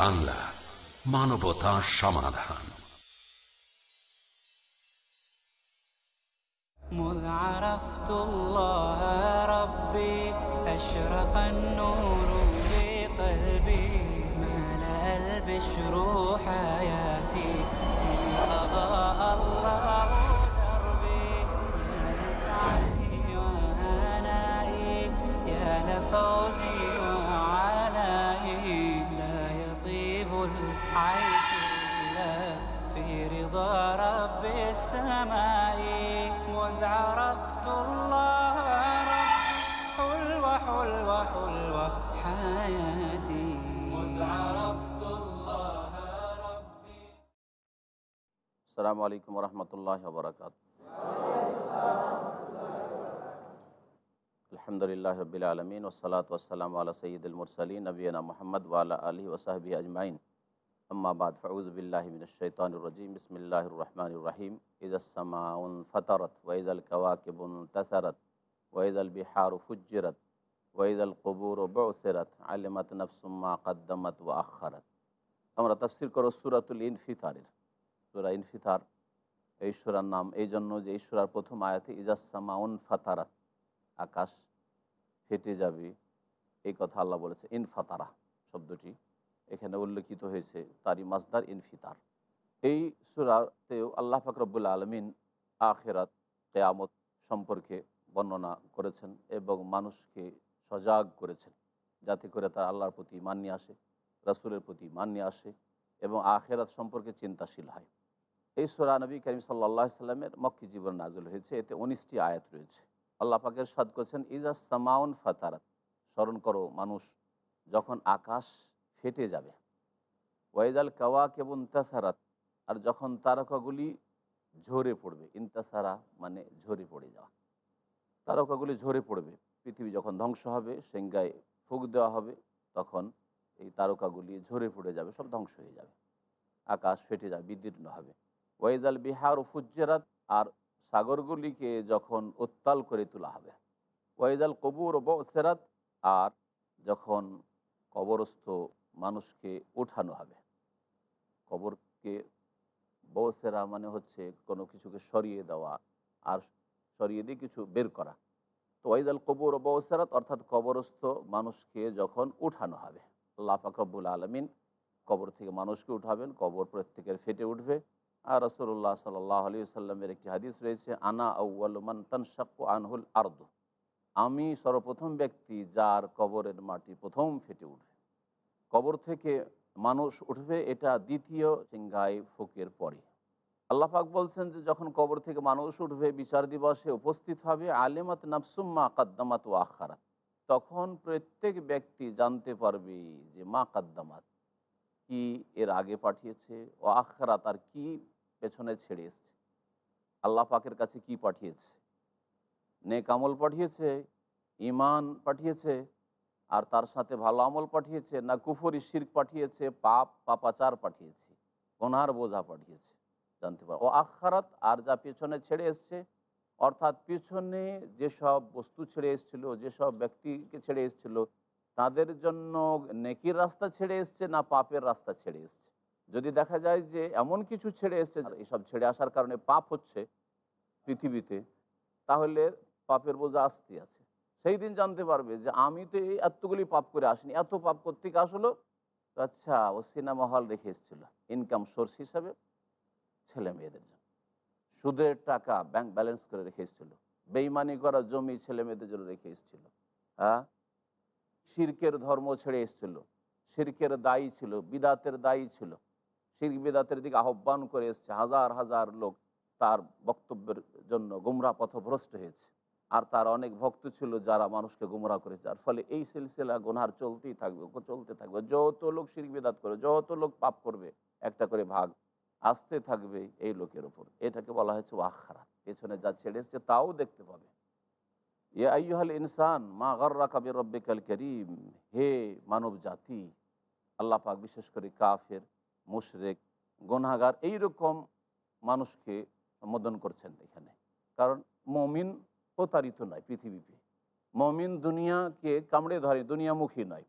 বাংলা মানবতা সমাধান। حياتي مذ عرفت الله ربي আসসালামু আলাইকুম রহমতুল্লাহ বরকাত আলহামদুলিল্লাহ রবিল আলমিন ওসালাত ওসালাম আলা সঈদুল মুরসালিন নবীনা মোহাম্মদ ওয়ালা আলী ওসাহবি আজমাইন আম্মাবাদ ফউজবিল্লাহমিনশৈতানুরজিম বিসমিল্লাহ রহমান রহিম ইজাসমাউন ফতরত ওয়াইদাল কওয়াকিবুন তাসারত ওয়াইদাল বিহার ফুজ্জিরত ওয়াইদাল কবুর ও বসেরত আলিমাত নফসুম্মা কদ্দমত ও আখারত আমরা তফসির করো সুরাতুল ইনফিতারের। সুরা ইনফিতার, এই সুরার নাম, এই জন্য যে সুরার প্রথম আয়াতে ইজাসামাউন ফাতারাত আকাশ ফেটে যাবে। এই কথা আল্লাহ বলেছে, ইনফাতারা শব্দটি। এখানে উল্লেখিত হয়েছে তারই মাজদার ইনফিতার। এই সুরাতেও আল্লাহ ফাকরবুল্লা আলমিন আখেরাত, কেয়ামত সম্পর্কে বর্ণনা করেছেন এবং মানুষকে সজাগ করেছেন, যাতে করে তার আল্লাহর প্রতি মান নিয়ে আসে, রাসুলের প্রতি মান নিয়ে আসে এবং আখেরাত সম্পর্কে চিন্তাশীল হয়। এই সোরা নবী করিম সাল্লাহ সাল্লামের মক্কি জীবন নাজল হয়েছে। এতে উনিশটি আয়াত রয়েছে। আল্লাহ পাকের সাদ করছেন, ইজা সামাউন ফাতারাত স্মরণ করো মানুষ যখন আকাশ ফেটে যাবে। ওয়াইদাল কাওয়াক এবং ইন্তাসারাত আর যখন তারকাগুলি ঝরে পড়বে। ইন্তাসারা মানে ঝরে পড়ে যাওয়া। তারকাগুলি ঝরে পড়বে। পৃথিবী যখন ধ্বংস হবে সেঙ্গায় ফুক দেওয়া হবে, তখন এই তারকাগুলি ঝরে পড়ে যাবে, সব ধ্বংস হয়ে যাবে। আকাশ ফেটে যাবে, বিদীর্ণ হবে। ওয়াইদাল বিহার ও ফুজ্জেরাত, আর সাগরগুলিকে যখন উত্তাল করে তোলা হবে। ওয়াইদাল কবুর ও বসেরাত, আর যখন কবরস্থ মানুষকে ওঠানো হবে। কবরকে বসেরা মানে হচ্ছে কোনো কিছুকে সরিয়ে দেওয়া, আর সরিয়ে দিয়ে কিছু বের করা। তো ওয়াইদাল কবুর ও বসেরাত অর্থাৎ কবরস্থ মানুষকে যখন উঠানো হবে। আল্লাহ ফাকরবুল আলমিন কবর থেকে মানুষকে উঠাবেন, কবর প্রত্যেকের ফেটে উঠবে। আর রসুল্লাহ সাল্লাহ আলী সাল্লামের একটি হাদিস রয়েছে, আনা আউ্বালমান তানশাক্কু আনহুল আর্দ। আমি সর্বপ্রথম ব্যক্তি যার কবরের মাটি প্রথম ফেটে উঠবে। কবর থেকে মানুষ উঠবে, এটা দ্বিতীয় সিংহাই ফুকের পরে। আল্লাহাক বলছেন যে যখন কবর থেকে মানুষ উঠবে, বিচার দিবসে উপস্থিত হবে, আলেমাত নাফসুম্মা কাদ্দামাত ও আখারাত। তখন প্রত্যেক ব্যক্তি জানতে পারবে যে মা কাদ্দামাত কি এর আগে পাঠিয়েছে, ও আখরাত আর কি পেছনে ছেড়ে এসছে। আল্লাহ পাকের কাছে কি পাঠিয়েছে? নেক আমল পাঠিয়েছে ইমান পাঠিয়েছে, আর তার সাথে ভালো আমল পাঠিয়েছে, না কুফরি শির্ক পাঠিয়েছে, পাপ, পাপাচার পাঠিয়েছে ওনার বোঝা পাঠিয়েছে। জানতে পারব। ও আখারাত আর যা পেছনে ছেড়ে এসছে, অর্থাৎ পিছনে যেসব বস্তু ছেড়ে এসছিল, যেসব ব্যক্তিকে ছেড়ে এসছিল, তাদের জন্য নেকির রাস্তা ছেড়ে এসছে না পাপের রাস্তা ছেড়ে এসছে? যদি দেখা যায় যে এমন কিছু ছেড়ে এসছে এসব ছেড়ে আসার কারণে পাপ হচ্ছে পৃথিবীতে, তাহলে পাপের বোঝা আসতে আছে। সেই দিন জানতে পারবে যে আমি তো এই এতগুলি পাপ করে আসিনি, এত পাপ করতে আসলো? আচ্ছা ও সিনেমা হল রেখে এসেছিল ইনকাম সোর্স হিসাবে। ছেলে মেয়েদের জন্য। সুদের টাকা ব্যাংক ব্যালেন্স করে রেখে এসেছিল। বেইমানি করা জমি ছেলে মেয়েদের জন্য রেখে এসেছিল। হ্যাঁ? শির্কের ধর্ম ছেড়ে এসেছিল। শির্কের দায়ী ছিল, বিদাতের দায়ী ছিল। শির্ক বিদাতের দিকে আহ্বান করে এসছে। হাজার হাজার লোক তার বক্তব্যের জন্য গুমরা পথভ্রষ্ট হয়েছে। আর তার অনেক ভক্ত ছিল যারা মানুষকে গুমরা করেছে। যার ফলে এই সিলসিলা গুনহার চলতেই থাকবে, চলতে থাকবে। যত লোক শির্ক বিদাত করবে, যত লোক পাপ করবে, একটা করে ভাগ আসতে থাকবে এই লোকের ওপর এটাকে বলা হয়েছে ওয়াখারা। পেছনে যা ছেড়ে এসছে তাও দেখতে পাবে। ইয়ে আইহাল ইনসান, মা গর্রা কাবির রব্বিকাল করিম। হে মানব জাতি আল্লাহ পাক বিশেষ করে কাফের, মুশরেক গনাগার এইরকম মানুষকে সম্বোধন করছেন এখানে। কারণ মমিন প্রতারিত নয় পৃথিবীতে। মমিন দুনিয়াকে কামড়ে ধরে, দুনিয়ামুখী নয়।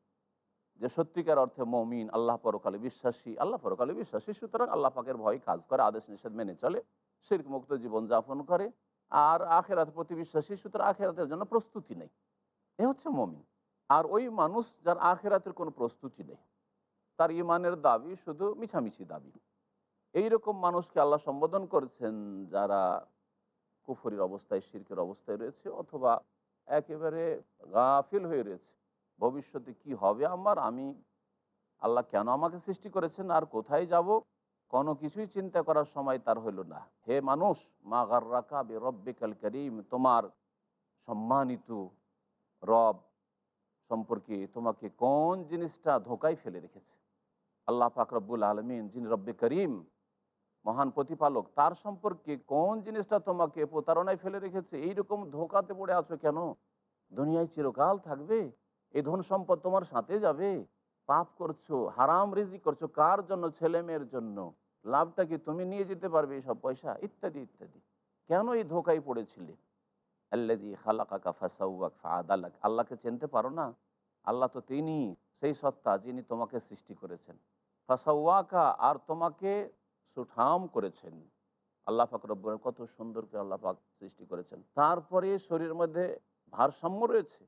যে সত্যিকার অর্থে মমিন, আল্লাহ পরকালে বিশ্বাসী, আল্লাহ পরকালে বিশ্বাসী, সুতরাং আল্লাহ পাকের ভয় কাজ করে, আদেশ নিষেধ মেনে চলে শির্ক মুক্ত জীবনযাপন করে, আর আখেরাত প্রতি বিশ্বাসী, সুতরাং আখেরাতের জন্য প্রস্তুতি নেই। এ হচ্ছে মমিন। আর ওই মানুষ যার আখেরাতের কোনো প্রস্তুতি নেই, তার ইমানের দাবি শুধু মিছামিছি দাবি। এই রকম মানুষকে আল্লাহ সম্বোধন করেছেন যারা কুফরির অবস্থায়, শির্কের অবস্থায় রয়েছে, অথবা একেবারে গাফিল হয়ে রয়েছে। ভবিষ্যতে কি হবে আমার? আমি আল্লাহ কেন আমাকে সৃষ্টি করেছেন? আর কোথায় যাব? কোনো কিছুই চিন্তা করার সময় তার হইল না। হে মানুষ, মা গার্রাকা বে রব্বিকাল করিম, তোমার সম্মানিত রব সম্পর্কে তোমাকে কোন জিনিসটা ধোকায় ফেলে রেখেছে? আল্লাহ পাক রব্বুল আলমিন, যিনি রব্বে করিম, মহান প্রতিপালক, তার সম্পর্কে কোন জিনিসটা তোমাকে প্রতারণায় ফেলে রেখেছে? এইরকম ধোকাতে পড়ে আছো কেন? দুনিয়ায় চিরকাল থাকবে? এই ধন সম্পদ তোমার সাথে যাবে। পাপ করছ, হারাম রিজি করছ, কার জন্য? ছেলে মেয়ের জন্য। লাভটা কি তুমি নিয়ে যেতে পারবে এইসব পয়সা? ইত্যাদি ইত্যাদি। কেন এই ধোকায় পড়েছিলে? আল্লাজি খালাকাকা ফাসাউয়াক ফাদালাক আল্লাহকে চিনতে পারো না? আল্লাহ তো তিনি, সেই সত্তা যিনি তোমাকে সৃষ্টি করেছেন। ফাসাউয়াকা, আর তোমাকে সুঠাম করেছেন। আল্লাহ পাক কত সুন্দর করে আল্লাহ পাক সৃষ্টি করেছেন। তারপরে শরীরের মধ্যে ভারসাম্য রয়েছে।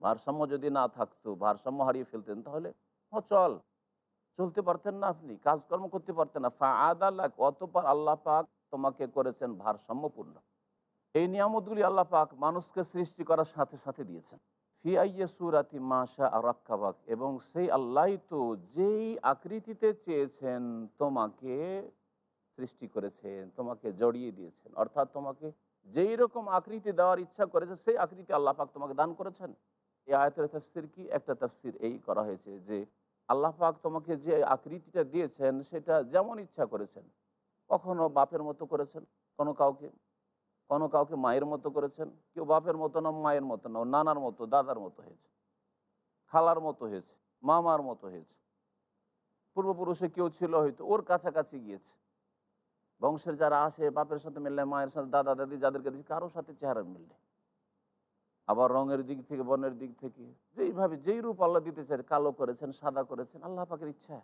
ভারসাম্য যদি না থাকতো, ভারসাম্য হারিয়ে ফেলতেন, তাহলে হ চল। চলতে পারতেন না আপনি, কাজকর্ম করতে পারতেন না। ফা আদাল্লাহ অতপর আল্লাহ পাক তোমাকে করেছেন ভারসাম্যপূর্ণ। এই নিয়ামতগুলি আল্লাহ পাক মানুষকে সৃষ্টি করার সাথে সাথে দিয়েছেন। ফি আইয়ে সুরাতি মাশা আরাক্কাবাক এবং সেই আল্লাহ তো যেই আকৃতিতে চেয়েছেন, তোমাকে সৃষ্টি করেছেন, তোমাকে জড়িয়ে দিয়েছেন। অর্থাৎ তোমাকে যেই রকম আকৃতি দেওয়ার ইচ্ছা করেছে, সেই আকৃতি আল্লাহ পাক তোমাকে দান করেছেন। এই আয়তের তফসির কি? একটা তফসির এই করা হয়েছে যে, আল্লাহ পাক তোমাকে যে আকৃতিটা দিয়েছেন সেটা যেমন ইচ্ছা করেছেন, কখনো বাপের মতো করেছেন, কোনো কাউকে কোনো কাউকে মায়ের মতো করেছেন, কেউ বাপের মতো না, মায়ের মতো না নানার মতো, দাদার মতো হয়েছে, খালার মতো হয়েছে, মামার মতো হয়েছে। পূর্বপুরুষে কেউ ছিল হয়তো, ওর কাছাকাছি গিয়েছে। বংশের যারা আসে, বাপের সাথে মিললে, মায়ের সাথে, দাদা, দাদি, যাদেরকে দিচ্ছে কারোর সাথে চেহারা মিললে। আবার রঙের দিক থেকে, বর্ণের দিক থেকে, যেইভাবে, যেই রূপ আল্লাহ দিতে চায় কালো করেছেন, সাদা করেছেন, আল্লাহ পাকের ইচ্ছা।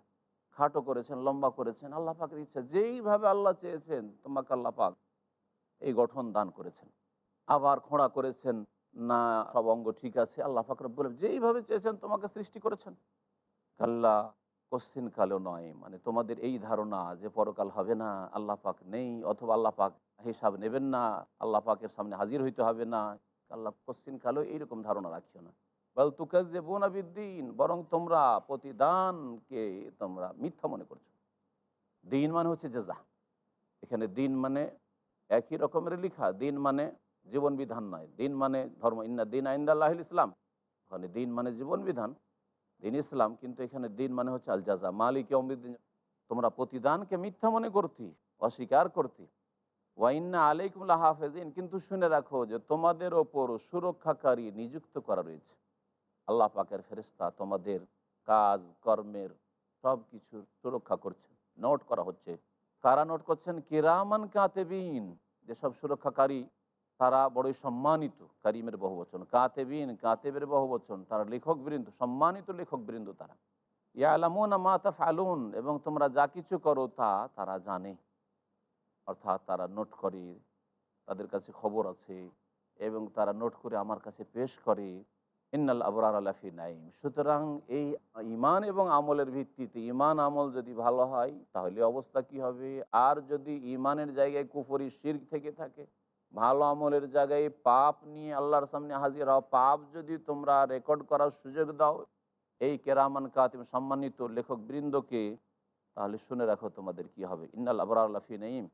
খাটো করেছেন, লম্বা করেছেন, আল্লাহ পাকের ইচ্ছা। যেইভাবে আল্লাহ চেয়েছেন, তোমাকে আল্লাহ পাক এই গঠন দান করেছেন। আবার খোঁড়া করেছেন, না, সব অঙ্গ ঠিক আছে, আল্লাহ পাক রব্বুল যেইভাবে চেয়েছেন, তোমাকে সৃষ্টি করেছেন। কাল্লা, কোশ্চিন কালেও নয় মানে তোমাদের এই ধারণা যে পরকাল হবে না, আল্লাহ পাক নেই, অথবা আল্লাহ পাক হিসাব নেবেন না, আল্লাহ পাকের সামনে হাজির হইতে হবে না আল্লাহ কোশ্চিন কালেও এইরকম ধারণা রাখিও না। বল তুকাজ যে বোনাবিদ্দিন বরং তোমরা প্রতিদানকে তোমরা মিথ্যা মনে করছ। দিন মানে হচ্ছে জেজা এখানে দিন মানে একই রকমের লিখা, দিন মানে জীবন বিধান নয়। দিন মানে ধর্ম, ইন্না দিন আইন্দাল্লাহ ইসলাম। ওখানে দিন মানে জীবন বিধান, দিন ইসলাম, কিন্তু এখানে দিন মানে হচ্ছে আল জাজা মালিক অমৃদিন তোমরা প্রতিদানকে মিথ্যা মনে করতি, অস্বীকার করতি। ওয়াইন্না আলাইকুমুল্লাহ হাফেজিন কিন্তু শুনে রাখো যে তোমাদের ওপর সুরক্ষাকারী নিযুক্ত করা রয়েছে। আল্লাহ পাকের ফেরিস্তা তোমাদের কাজ, কর্মের সব কিছুর সুরক্ষা করছেন। নোট করা হচ্ছে। কারা নোট করছেন? কিরামান কাতেবিন। যেসব সুরক্ষাকারী, তারা বড়ই সম্মানিত। কারিমের বহুবচন। কাতেবিন, কাতেবের বহুবচন। তারা লেখক বৃন্দ সম্মানিত লেখক বৃন্দ তারা। ইয়ালামুন মাতা ফালুন এবং তোমরা যা কিছু করো তা তারা জানে। অর্থাৎ তারা নোট করে, তাদের কাছে খবর আছে এবং তারা নোট করে আমার কাছে পেশ করে, ইন্নাল আবরার আলাফি নাইম সুতরাং এই ইমান এবং আমলের ভিত্তিতে ইমান আমল যদি ভালো হয়, তাহলে অবস্থা কি হবে? আর যদি ইমানের জায়গায় কুফরি, শির্ক থেকে থাকে, ভালো আমলের জায়গায় পাপ নিয়ে আল্লাহর সামনে হাজির হও। পাপ যদি তোমরা রেকর্ড করার সুযোগ দাও, এই কেরামান কাতিম সম্মানিত লেখক বৃন্দকে তাহলে শুনে রাখো তোমাদের কি হবে। ইন্নাল আবরার আলাফি নাইম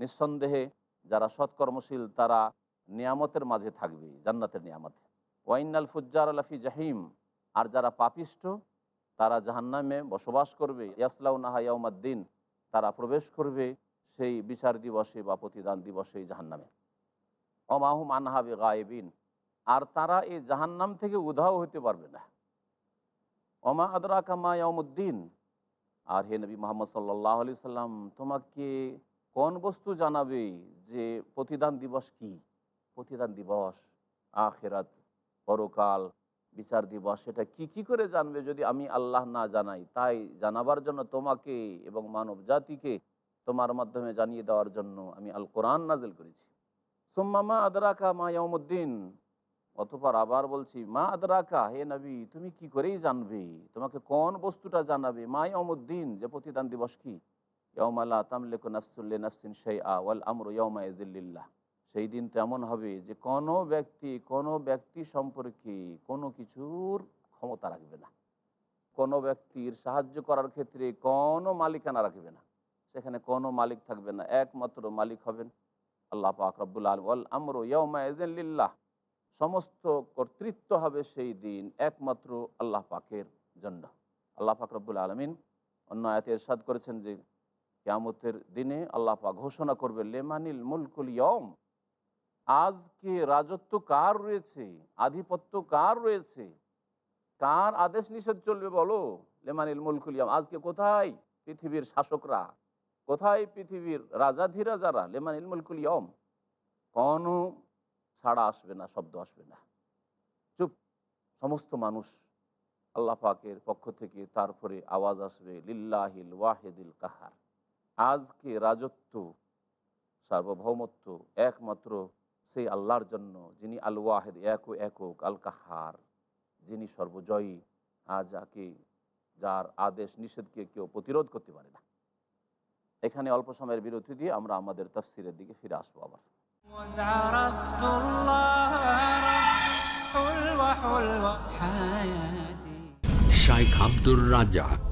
নিঃসন্দেহে যারা সৎকর্মশীল, তারা নিয়ামতের মাঝে থাকবে, জান্নাতের নিয়ামতে। ওয়াইনাল ফুজ্জার আলাফি জাহিম। আর যারা পাপিষ্ট, তারা জাহান্নামে বসবাস করবে। ইয়াসলাউ নাহায়াউমাদ্দিন তারা প্রবেশ করবে সেই বিচার দিবসে বা প্রতিদান দিবসে জাহান্নামে। অমাহুম আনহাবে গায়েবিন আর তারা এই জাহান্নাম থেকে উধাও হতে পারবে না। অমা আদরা কামা ইয়ামুদ্দিন আর হে নবী মোহাম্মদ সাল্লাহ আলি সাল্লাম তোমাকে কোন বস্তু জানাবে যে প্রতিদান দিবস কি? প্রতিদান দিবস, আখেরাত, পরকাল, বিচার দিবস, সেটা কি কি করে জানবে যদি আমি আল্লাহ না জানাই? তাই জানাবার জন্য তোমাকে এবং মানব জাতিকে তোমার মাধ্যমে জানিয়ে দেওয়ার জন্য আমি আল কোরআন নাজিল করেছি সোম্মামা আদরাকা মা ইয়মুদ্দিন অতপর আবার বলছি, মা আদরাকা, হে নবী, তুমি কি করেই জানবে? তোমাকে কোন বস্তুটা জানাবে? মা ইয়মুদ্দিন যে প্রতিদান দিবস কি? সেই সেই দিন তেমন হবে যে কোনো ব্যক্তি কোনো ব্যক্তি সম্পর্কে কোনো কিছুর ক্ষমতা রাখবে না। কোনো ব্যক্তির সাহায্য করার ক্ষেত্রে কোনো মালিকানা রাখবে না। সেখানে কোনো মালিক থাকবে না, একমাত্র মালিক হবেন আল্লাহ পাক রব্বুল আল আমর ইয়মা সমস্ত কর্তৃত্ব হবে সেই দিন, একমাত্র আল্লাহ পাকের জন্য। আল্লাহ পাক রব্বুল আলমিন অন্য আয়াতে এরশাদ করেছেন যে কেয়ামতের দিনে আল্লাহ পাক ঘোষণা করবে লেমানিল মুলকুল ইয়ম আজকে রাজত্ব কার রয়েছে, আধিপত্য কার রয়েছে, কার আদেশ নিষেধ চলবে বলো? লেমানিল মুলকুল ইয়ম আজকে কোথায় পৃথিবীর শাসকরা, কোথায় পৃথিবীর রাজাধিরাজারা লেমানিল মুলকুল ইয়ম কোনো ছাড়া আসবে না, শব্দ আসবে না। চুপ, সমস্ত মানুষ আল্লাহ পাকের পক্ষ থেকে তারপরে আওয়াজ আসবে, লিল্লাহিল ওয়াহেদিল কাহার আজকে রাজত্ব সার্বভৌমত্ব একমাত্র সেই আল্লাহর জন্য যিনি আল ওয়াহেদ এক একক আল কাহার যিনি সর্বজয়ী। যাকে যার আদেশ নিষেধকে কেউ প্রতিরোধ করতে পারে না। এখানে অল্প সময়ের বিরতি দিয়ে আমরা আমাদের তফসিরের দিকে ফিরে আসব আবার। শাইখ আব্দুর রাজাক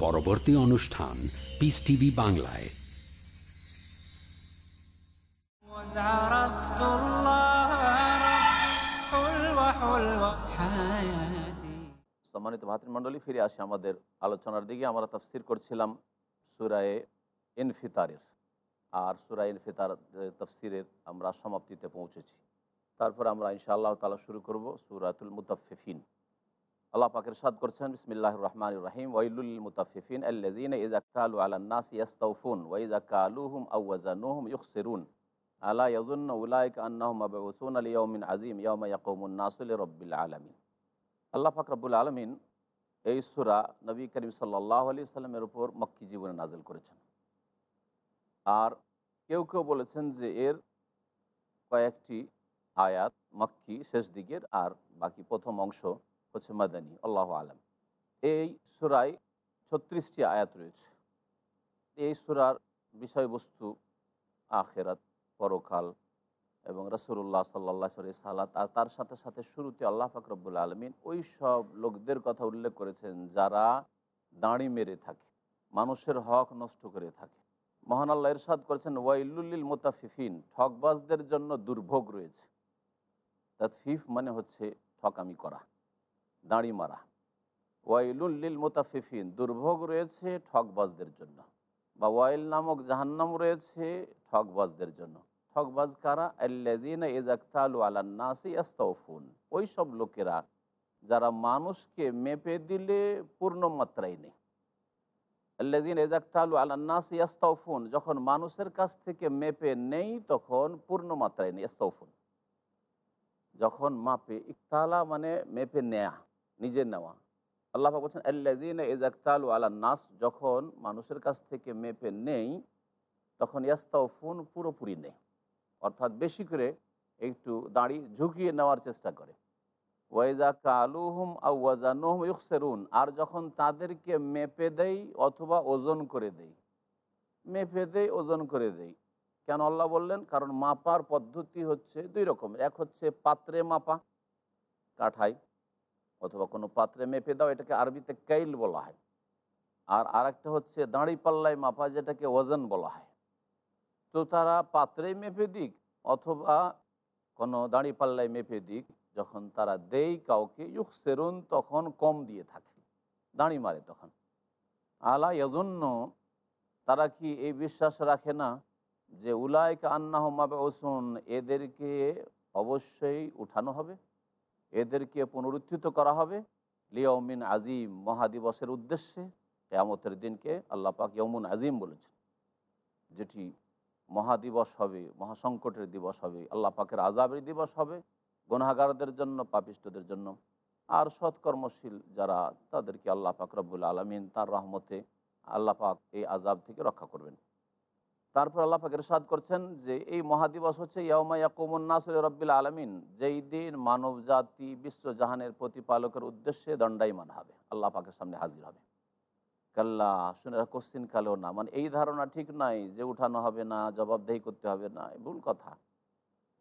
পরবর্তী অনুষ্ঠান পিস টিভি বাংলায়। সম্মানিত ভাতৃমণ্ডলী, ফিরে আসে আমাদের আলোচনার দিকে। আমরা তফসির করছিলাম সুরায়ে ইনফিতারের। আর সুরায় ইনফিতার তফসিরের আমরা সমাপ্তিতে পৌঁছেছি। তারপর আমরা ইনশাআল্লাহ তালা শুরু করব সুরাতুল মুতাফিফিন আল্লাহ পাকের সাদ করছেন বিসমিল্লাহ রহমান রহিম, ওয়াইলুল মুতাফিফিন আল্লাযীনা ইযা কালু আলান নাস ইয়াস্তাউফুন, ওয়া ইযা কালুহুম আও ওয়াজানুহুম ইখসিরুন আলা ইয়াযুন্নু উলাইকা আন্নাহুম মাবউসুনা লিয়াউমিন আযীম, ইয়াওমা ইয়াকুমুন নাসু লিরাব্বিল আলামিন। আল্লাহ পাক রব্বুল আলমিন এই সুরা নবী করিম সাল্লাহ আলি সাল্লামের উপর মক্কি জীবনে নাজিল করেছেন। আর কেউ কেউ বলেছেন যে এর কয়েকটি আয়াত মক্কি শেষ দিকের, আর বাকি প্রথম অংশ হচ্ছে মাদানী, আল্লাহ আলম। এই সুরায় ছত্রিশটি আয়াত রয়েছে। এই সুরার বিষয়বস্তু আখেরাত, পরকাল এবং রসুল্লাহ সাল্লাহ সরি সালাত আর তার সাথে সাথে শুরুতে আল্লাহ ফাকরবুল আলমিন ওই সব লোকদের কথা উল্লেখ করেছেন যারা দাঁড়ি মেরে থাকে, মানুষের হক নষ্ট করে থাকে। মহান আল্লাহ ইরশাদ করেছেন ওয়াইলুল্লিল মোতাফিফিন ঠকবাজদের জন্য দুর্ভোগ রয়েছে। তাতফিফ মানে হচ্ছে ঠকামি করা। দাঁড়ি মারা। ওয়াইলুল্লিল মোতাফিফিন, দুর্ভোগ রয়েছে ঠকবাজদের জন্য। বা ওয়াইল নামক জাহান্নাম রয়েছে ঠকবাজদের জন্য। ঠকবাজ কারা? আল্লাদিন এজাক্তালু আলান্নাসি আস্তফুন ওই সব লোকেরা যারা মানুষকে মেপে দিলে পূর্ণ মাত্রায় নেই। আল্লাদিন এজাক্তালু আলান্নাস ইয়াস্তফুন যখন মানুষের কাছ থেকে মেপে নেই তখন পূর্ণ মাত্রায় নেই ইস্তফুন যখন মাপে, ইকতালা মানে মেপে নেয়া। নিজে নেওয়া। আল্লাহ বলছেন আল্লাদিন এজাক্তালু নাস যখন মানুষের কাছ থেকে মেপে নেই, তখন ইয়াস্তাও ফোন পুরোপুরি নেই। অর্থাৎ বেশি করে একটু দাঁড়ি ঝুঁকিয়ে নেওয়ার চেষ্টা করে। ওয়াইজা কালুহুম আউয়াজানুহুম ইউকসেরুন আর যখন তাদেরকে মেপে দেই অথবা ওজন করে দেই। মেপে দেই, ওজন করে দেই। কেন আল্লাহ বললেন? কারণ মাপার পদ্ধতি হচ্ছে দুই রকম এক হচ্ছে পাত্রে মাপা কাঠাই অথবা কোনো পাত্রে মেপে দাও, এটাকে আরবিতে কাইল বলা হয়। আর আরেকটা হচ্ছে দাঁড়ি পাল্লায় মাপা, যেটাকে ওজন বলা হয়। তো তারা পাত্রে মেপে দিক অথবা কোনো দাঁড়ি পাল্লায় মেপে দিক, যখন তারা দেই কাউকে ইউক সেরুন তখন কম দিয়ে থাকে, দাঁড়ি মারে তখন। আলা এজন্য তারা কি এই বিশ্বাস রাখে না যে উলায়কে আন্না হোমাবে ওসুন এদেরকে অবশ্যই উঠানো হবে? এদেরকে পুনরুত্থিত করা হবে লিয়মিন আজিম মহাদিবসের উদ্দেশ্যে। কেয়ামতের দিনকে আল্লাহ পাক ইয়মুন আজিম বলেছেন, যেটি মহাদিবস হবে, মহাসংকটের দিবস হবে, আল্লাহ পাকের আজাবের দিবস হবে গুনাগারদের জন্য, পাপিষ্টদের জন্য। আর সৎকর্মশীল যারা, তাদেরকে আল্লাহ পাক রব্বুল আলমিন তার রহমতে আল্লাহ পাক এই আজাব থেকে রক্ষা করবেন। তারপর আল্লাহ পাক ইরশাদ করছেন যে এই মহাদিবস হচ্ছে, ইয়াউমা ইয়াকুমুন নাসুল রব্বিল আলমিন। যেই দিন মানব জাতি বিশ্বজাহানের প্রতিপালকের উদ্দেশ্যে দণ্ডায়মান হবে। আল্লাহ পাকের সামনে হাজির হবে। কাল্লা, শুনে কোশ্চিন কালেও না। মানে এই ধারণা ঠিক নাই যে উঠানো হবে না, জবাবদেহি করতে হবে না ভুল কথা।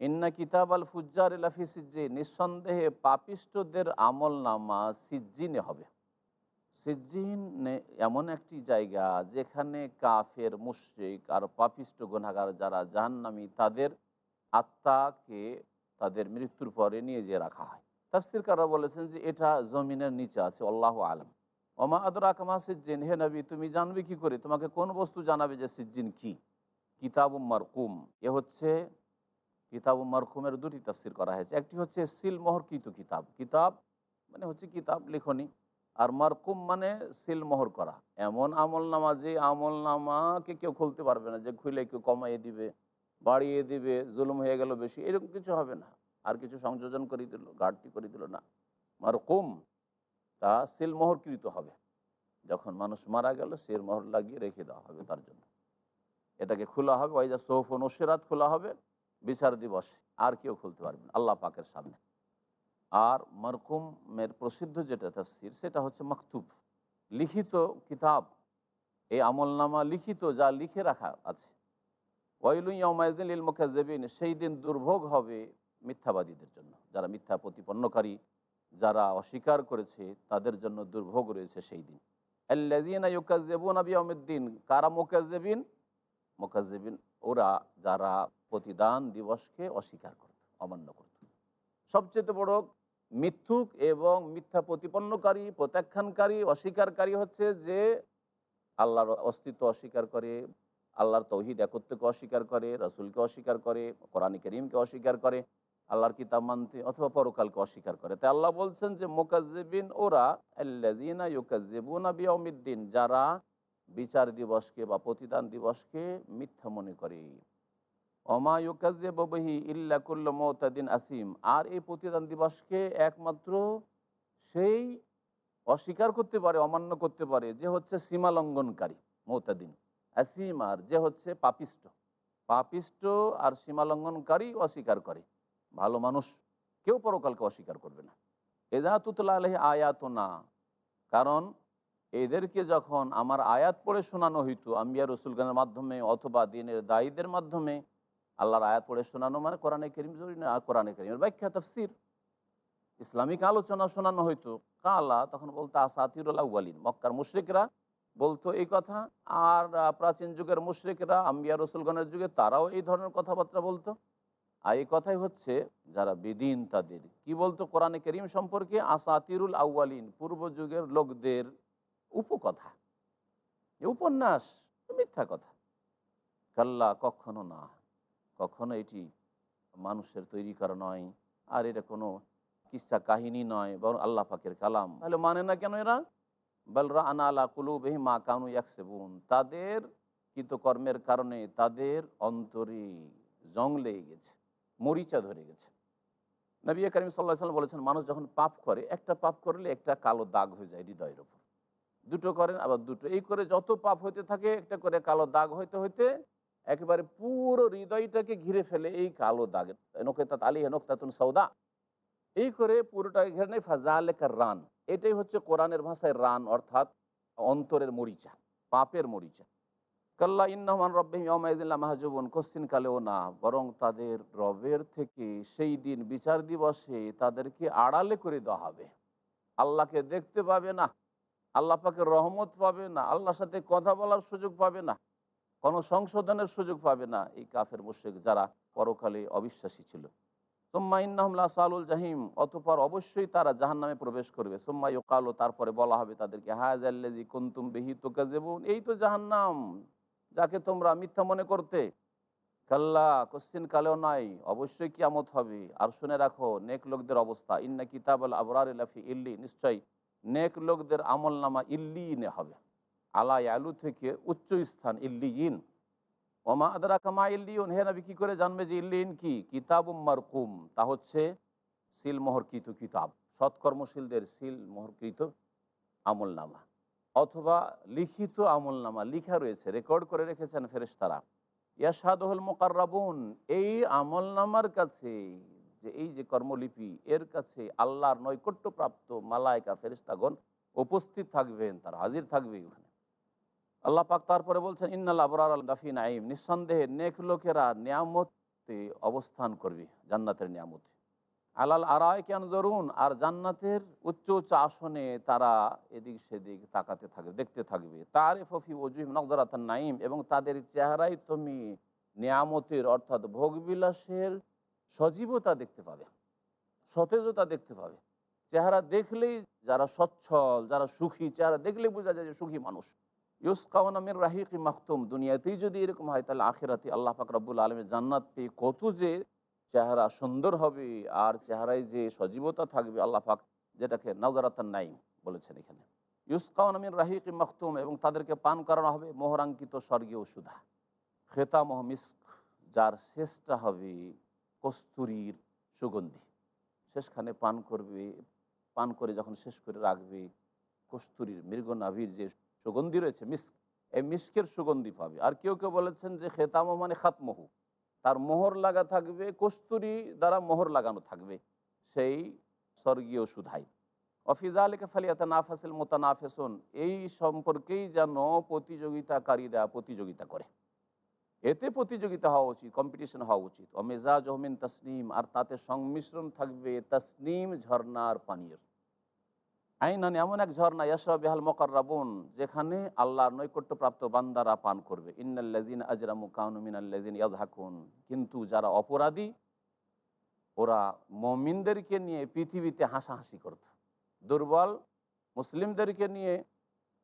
ইন্না কিতাব আল ফুজ্জার ইলাফি সিজ্জি নিঃসন্দেহে পাপিষ্টদের আমল নামা সিজ্জিনে হবে। সিজ্জিন এমন একটি জায়গা যেখানে কাফের, মুশ্রিক আর পাপিষ্ট গুনাগার যারা জাহান্নামি, তাদের আত্মাকে তাদের মৃত্যুর পরে নিয়ে যেয়ে রাখা হয়। তাফসির কারা বলেছেন যে এটা জমিনের নিচে আছে, আল্লাহ আলম। ওমা আদরা কামা সিজ্জিন? হে নবী, তুমি জানবে কি করে? তোমাকে কোন বস্তু জানাবে যে সিজ্জিন কি? কিতাব মারকুম। এ হচ্ছে কিতাব মারকুমের দুটি তাফসির করা হয়েছে। একটি হচ্ছে সিলমোহরকৃত কিতাব। কিতাব মানে হচ্ছে কিতাব, লিখনি। আর মারকুম মানে সিলমোহর করা। এমন আমল নামা, যে আমল নামাকে কেউ খুলতে পারবে না, যে খুলে কেউ কমাইয়ে দিবে, বাড়িয়ে দিবে, জুলুম হয়ে গেল বেশি, এরকম কিছু হবে না। আর কিছু সংযোজন করে দিল, ঘাটতি করে দিল না। মারকুম, তা সিলমোহরকৃত হবে। যখন মানুষ মারা গেল, সিল মোহর লাগিয়ে রেখে দেওয়া হবে তার জন্য। এটাকে খোলা হবে ওই যে সৌফ নসেরাত খোলা হবে, বিচার দিবসে, আর কেউ খুলতে পারবে না, আল্লাহ পাকের সামনে। আর মরকুমের প্রসিদ্ধ যেটা তফসির, সেটা হচ্ছে মকতুব। লিখিত কিতাব, এই আমলনামা লিখিত যা লিখে রাখা আছে। ওয়াইলুইয়াউমাইদিন ইল মুখাজেবিন সেই দিন দুর্ভোগ হবে মিথ্যাবাদীদের জন্য। যারা মিথ্যা প্রতিপন্নকারী, যারা অস্বীকার করেছে, তাদের জন্য দুর্ভোগ রয়েছে সেই দিন। আবিয়াউমিদ্দিন কারা মোকাজেবিন মোকাজেবিন ওরা যারা প্রতিদান দিবসকে অস্বীকার করত, অমান্য করত। সবচেয়ে বড় মিথ্যুক এবং মিথ্যা প্রতিপন্নকারী, প্রত্যাখ্যানকারী অস্বীকারী হচ্ছে যে আল্লাহর অস্তিত্ব অস্বীকার করে, আল্লাহর তৌহিদ একত্রকে অস্বীকার করে, রসুলকে অস্বীকার করে, কোরআন করিমকে অস্বীকার করে, আল্লাহর কিতাব মানতে অথবা পরকালকে অস্বীকার করে। তাই আল্লাহ বলছেন যে মোকাজিবিন ওরা আল্লাজিনা যারা বিচার দিবসকে বা প্রতিদান দিবসকে মিথ্যা মনে করে। ইল্লাকুল্ল আসিম। আর এই প্রতিদান দিবসকে একমাত্র সেই অস্বীকার করতে পারে, অমান্য করতে পারে, যে হচ্ছে সীমা লঙ্ঘনকারী, মৌতাদিন। আসিম আর যে হচ্ছে পাপিষ্ট পাপিষ্ট আর সীমালঙ্ঘনকারী অস্বীকার করে। ভালো মানুষ কেউ পরকালকে অস্বীকার করবে না। এদা তুতলা আলহি আয়াত না কারণ এদেরকে যখন আমার আয়াত পড়ে শোনানো হইতো, আম্বিয়া রসুলগানের মাধ্যমে অথবা দিনের দায়ীদের মাধ্যমে আল্লাহর আয়াত পড়ে শোনানো মানে কোরআনে করিম কোরআনে করিমের ব্যাখ্যা তফসির। ইসলামিক আলোচনা শোনানো হইতো। কালা তখন বলতো, আসাতিরুল আউ্বালিন মক্কার মুশ্রিকরা বলতো এই কথা, আর প্রাচীন যুগের মুশ্রিকরা, আম্বিয়া রসুলগণের যুগে তারাও এই ধরনের কথাবার্তা বলতো। আর এই কথাই হচ্ছে, যারা বেদিন তাদের। কি বলতো কোরআনে করিম সম্পর্কে? আসাতিরুল আউ্বালিন পূর্ব যুগের লোকদের উপকথা। উপন্যাস মিথ্যা কথা। কাল্লা কখনো না। কখনো এটি মানুষের তৈরি করা নয়, আর এটা কোনো কিসা কাহিনী নয়, বরং আল্লাহ পাকের কালাম। তাহলে মানে না কেন এরা? বলরা আনা আলা কুলু বেহি মা কানু ইয়াকসেবুন। তাদের কৃতকর্মের কারণে তাদের অন্তরে জং লেগে গেছে, মরিচা ধরে গেছে। নবী করিম সাল্লাহ সাল্লাম বলেছেন, মানুষ যখন পাপ করে, একটা পাপ করলে একটা কালো দাগ হয়ে যায় হৃদয়ের ওপর দুটো করেন, আবার দুটো। এই করে যত পাপ হইতে থাকে, একটা করে কালো দাগ হইতে হইতে একেবারে পুরো হৃদয়টাকে ঘিরে ফেলে এই কালো দাগ। নকেতাত আলী নকতাতুন সৌদা এই করে পুরোটাকে ঘিরে নেই ফাজালেকার রান। এটাই হচ্ছে কোরআনের ভাষায় রান, অর্থাৎ অন্তরের মরিচা, পাপের মরিচা। কাল্লা ইন্নমান রব্বাহিমাইদুল্লাহ মাহজুবন, কোশ্চিন কালেও না। বরং তাদের রবের থেকে সেই দিন বিচার দিবসে তাদেরকে আড়ালে করে দেওয়া হবে। আল্লাহকে দেখতে পাবে না, আল্লাহ পাকে রহমত পাবে না, আল্লাহর সাথে কথা বলার সুযোগ পাবে না। কোনো সংশোধনের সুযোগ পাবে না এই কাফের মুশেক যারা পরকালে অবিশ্বাসী ছিল। সোম্মা ইন্নাহমলা সালুল জাহিম, অতপর অবশ্যই তারা জাহান নামে প্রবেশ করবে। সোম্মা ইকালো তারপরে বলা হবে তাদেরকে হায়াজ কুন্তুম বেহি এই তো জাহান্নাম, যাকে তোমরা মিথ্যা মনে করতে। কাল্লা, কোশ্চিন কালেও নাই, অবশ্যই কিয়ামত হবে। আর শুনে রাখো, নেক লোকদের অবস্থা। ইন্না কিতাব আল আবরার ইল্লি, নিশ্চয়ই নেক লোকদের আমল নামা ইল্লিনে হবে। আলা আলু থেকে উচ্চ স্থান ইল্লিইন ওমা আদরা কামা ইল্লিউন হে নবী, কি করে জানবে যে ইল্লিন কি? কিতাব মারকুম। তা হচ্ছে সিল মোহরকৃত কিতাব, সৎকর্মশীলদের সিল মোহরকৃত আমল নামা অথবা লিখিত আমল নামা লিখা রয়েছে, রেকর্ড করে রেখেছেন ফেরেশতারা। ইয়াসাদহল মোকাররাবুন, এই আমল নামার কাছে, যে এই যে কর্মলিপি, এর কাছে আল্লাহর নৈকট্যপ্রাপ্ত মালায়কা ফেরিস্তাগণ উপস্থিত থাকবেন, তারা হাজির থাকবে ওখানে আল্লাহ পাক তারপরে বলছেন, ইন্নাল আবরার দাফি নাইম নিঃসন্দেহে নেক লোকেরা নিয়ামতে অবস্থান করবে, জান্নাতের নিয়ামতে। আলাল আরায় কেন ধরুন আর জান্নাতের উচ্চ উচ্চ আসনে তারা এদিক সেদিক তাকাতে থাকবে, দেখতে থাকবে। তার ফফি ওজুহিম নকদরাতান নাইম এবং তাদের চেহারায় তুমি নিয়ামতের, অর্থাৎ ভোগবিলাসের সজীবতা দেখতে পাবে, সতেজতা দেখতে পাবে। চেহারা দেখলেই যারা সচ্ছল, যারা সুখী, চেহারা দেখলেই বোঝা যায় যে সুখী মানুষ। ইউসকাউনামের রাহিকি মাহতুম দুনিয়াতেই যদি এরকম হয়, তাহলে আখেরাতে আল্লাহ পাক রব্বুল আলমের জান্নাত পেয়ে কত যে চেহারা সুন্দর হবে আর চেহারায় যে সজীবতা থাকবে আল্লাহ পাক যেটাকে নজরাতান নাইম বলেছেন এখানে। ইউসকাউনামিন রাহিকি মাহতুম এবং তাদেরকে পান করানো হবে মোহরাঙ্কিত স্বর্গীয় সুধা। খেতা মহমিস্ক যার শেষটা হবে কস্তুরীর সুগন্ধি। শেষখানে পান করবে, পান করে যখন শেষ করে রাখবে, কস্তুরীর মৃগ নাভির যে সুগন্ধি রয়েছে, মিস্ক। এই মিস্কের সুগন্ধি পাবে। আর কেউ কেউ বলেছেন যে খেতামো মানে খাতমহু। তার মোহর লাগা থাকবে, কস্তুরি দ্বারা মোহর লাগানো থাকবে। সেই স্বর্গীয় সুধাই। অফিজা আলীকে ফালিয়াতা নাফাসিল মোতানাফেসন। এই সম্পর্কেই যেন প্রতিযোগিতাকারীরা প্রতিযোগিতা করে। এতে প্রতিযোগিতা হওয়া উচিত কম্পিটিশন হওয়া উচিত। ও মেজাজ ওহমিন তসনিম। আর তাতে সংমিশ্রণ থাকবে তসনিম ঝর্নার পানির। আইনান এমন এক ঝর্ণা ইয়াসা বেহাল মকাররাবুন, যেখানে আল্লাহর নৈকট্যপ্রাপ্ত বান্দারা পান করবে। ইন্নাল্লাজিন আজরামু কাউনুমিনাল্লাজিন ইয়াজহাকুন কিন্তু যারা অপরাধী, ওরা মমিনদেরকে নিয়ে পৃথিবীতে হাসাহাসি করত। দুর্বল মুসলিমদেরকে নিয়ে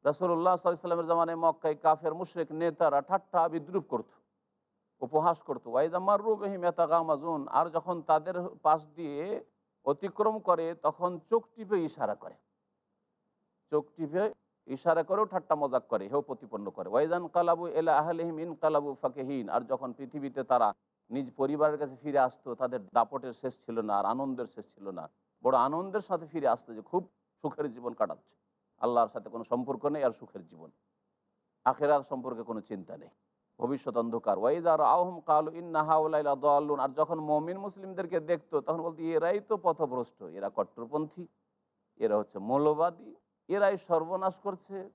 রসুল্লাহ সাল্লামের জামানে মক্কায় কাফের, মুশরেক নেতারা ঠাট্টা, বিদ্রুপ করত, উপহাস করতো। ওয়াইদামারুবহিম এতাগামাজুন আর যখন তাদের পাশ দিয়ে অতিক্রম করে, তখন চোখ টিপে ইশারা করে। চোখ টিপে ইশারা করেও ঠাট্টা মজাক করে, হেও প্রতিপন্ন করে। ওয়াইজান কালাবু এলা আহলেহিম ইন কালাবু ফাকেহীন। আর যখন পৃথিবীতে তারা নিজ পরিবারের কাছে ফিরে আসতো, তাদের দাপটের শেষ ছিল না, আর আনন্দের শেষ ছিল না। বড় আনন্দের সাথে ফিরে আসতো যে খুব সুখের জীবন কাটাচ্ছে। আল্লাহর সাথে কোনো সম্পর্ক নেই, আর সুখের জীবন। আখেরার সম্পর্কে কোনো চিন্তা নেই। ভবিষ্যৎ অন্ধকার। ওয়াইদার আহম কাল ইন্নাহাউল্লাহ আর যখন মমিন মুসলিমদেরকে দেখতো, তখন বলতো, এরাই তো পথভ্রষ্ট। এরা কট্টরপন্থী। এরা হচ্ছে মৌলবাদী। এরাই সর্বনাশ করছে,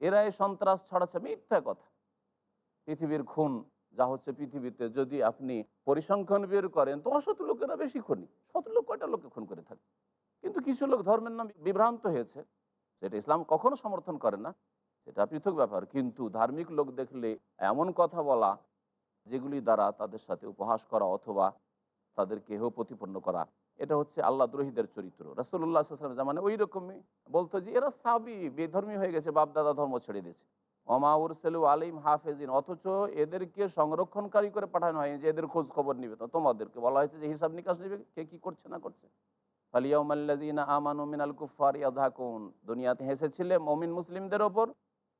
এরাই সন্ত্রাস ছড়াচ্ছে, মিথ্যা কথা। পৃথিবীর খুন যা হচ্ছে পৃথিবীতে, যদি আপনি পরিসংখ্যান বের করেন, তো অসৎ লোকেরা বেশি খুনি। শত লোক কয়টা লোককে খুন করে থাকে? কিন্তু কিছু লোক ধর্মের নাম বিভ্রান্ত হয়েছে, যেটা ইসলাম কখনো সমর্থন করে না, সেটা পৃথক ব্যাপার। কিন্তু ধার্মিক লোক দেখলে এমন কথা বলা, যেগুলি দ্বারা তাদের সাথে উপহাস করা অথবা তাদের কেহ প্রতিপন্ন করা এটা হচ্ছে আল্লাহ দ্রোহীদের চরিত্র। রাসুল্লাহ জামানে ওই রকমই বলতো যে, এরা সাবি, বেধর্মী হয়ে গেছে, বাপদাদা ধর্ম ছেড়ে দিয়েছে। অমা উরসেলু আলিম হাফেজিন, অথচ এদেরকে সংরক্ষণকারী করে পাঠানো হয় যে, এদের খোঁজ খবর নিবে। তো তোমাদেরকে বলা হয়েছে যে, হিসাব নিকাশ নেবে, কে কি করছে না করছে? দুনিয়াতে হেসেছিলে মমিন মুসলিমদের ওপর।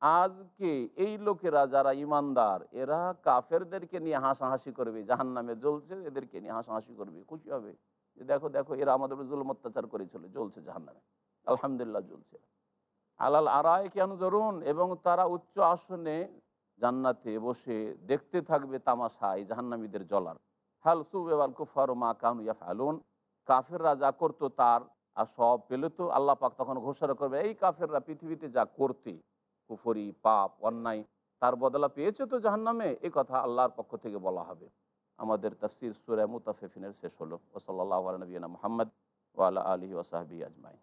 আজকে এই লোকেরা যারা ইমানদার এরা কাফেরদেরকে নিয়ে হাসাহাসি করবে জাহান নামে জ্বলছে, এদেরকে নিয়ে হাসাহাসি করবে, খুশি হবে। যে দেখো দেখো, এরা আমাদের জুলুম অত্যাচার করেছিল, জ্বলছে জাহান নামে আলহামদুলিল্লাহ জ্বলছে। আলাল আরায় কেন ধরুন, এবং তারা উচ্চ আসনে জান্নাতে বসে দেখতে থাকবে তামাশা এই জাহান্নামীদের জ্বলার। হাল সুবেবাল কুফার মা কানু ইয়াফ আলুন কাফেররা যা করতো তার, আর সব পেলে তো আল্লাহ পাক তখন ঘোষণা করবে, এই কাফেররা পৃথিবীতে যা করতে, কুফরি, পাপ, অন্যায়, তার বদলা পেয়েছে তো জাহান্নামে? এই কথা আল্লাহর পক্ষ থেকে বলা হবে। আমাদের তফসির সুরে মুতাফিফিনের শেষ হলো ওসল্লাহ নবীনা মোহাম্মদ ওয়ালা আলহি ওসাহাবি আজমাই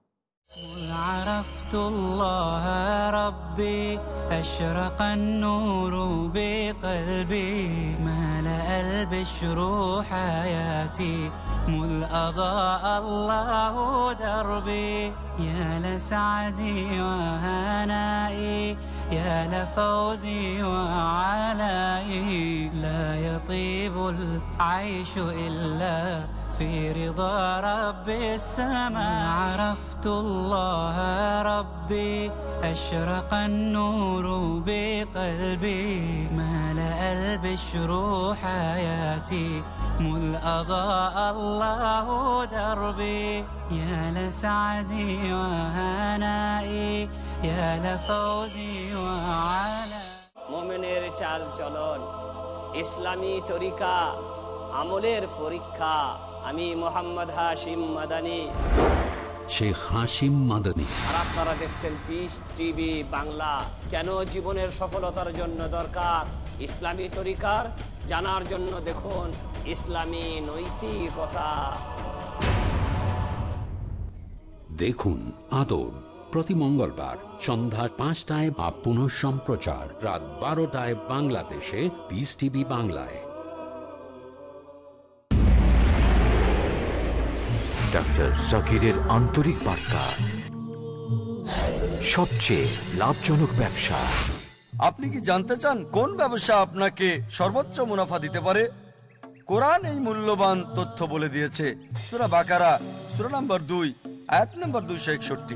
مذ عرفت الله ربي أشرق النور بقلبي ملأ البشر حياتي مذ أضاء الله دربي يا لسعدي وهنائي يا لفوزي وعلائي لا يطيب العيش إلا في رضا رب السماء. عرفت الله ربي أشرق النور بقلبي. ملأ البشر حياتي مذ أضاء الله دربي. يا لسعدي وهنائي মোমেনের চাল চলন। ইসলামী তরিকা আমলের পরীক্ষা। আমি মোহাম্মদ হাশিম মাদানি। শেখ হাসিম মাদানী। আর আপনারা দেখছেন পিস টিভি বাংলা। কেন জীবনের সফলতার জন্য দরকার ইসলামী তরিকার? জানার জন্য দেখুন ইসলামী নৈতিকতা। দেখুন আদর প্রতি মঙ্গলবার সন্ধ্যা পাঁচটায় বা পুনঃ সম্প্রচার। রাত বারোটায় বাংলাদেশে পিস টিভি বাংলায়। ডাক্তার জাকিরের আন্তরিক বার্তা। সবচেয়ে লাভজনক ব্যবসা। আপনি কি জানতে চান কোন ব্যবসা আপনাকে সর্বোচ্চ মুনাফা দিতে পারে? কোরআন এই মূল্যবান তথ্য বলে দিয়েছে। সুরা বাকারা সুরা নম্বর দুই আয়াত নম্বর দুইশো একষট্টি।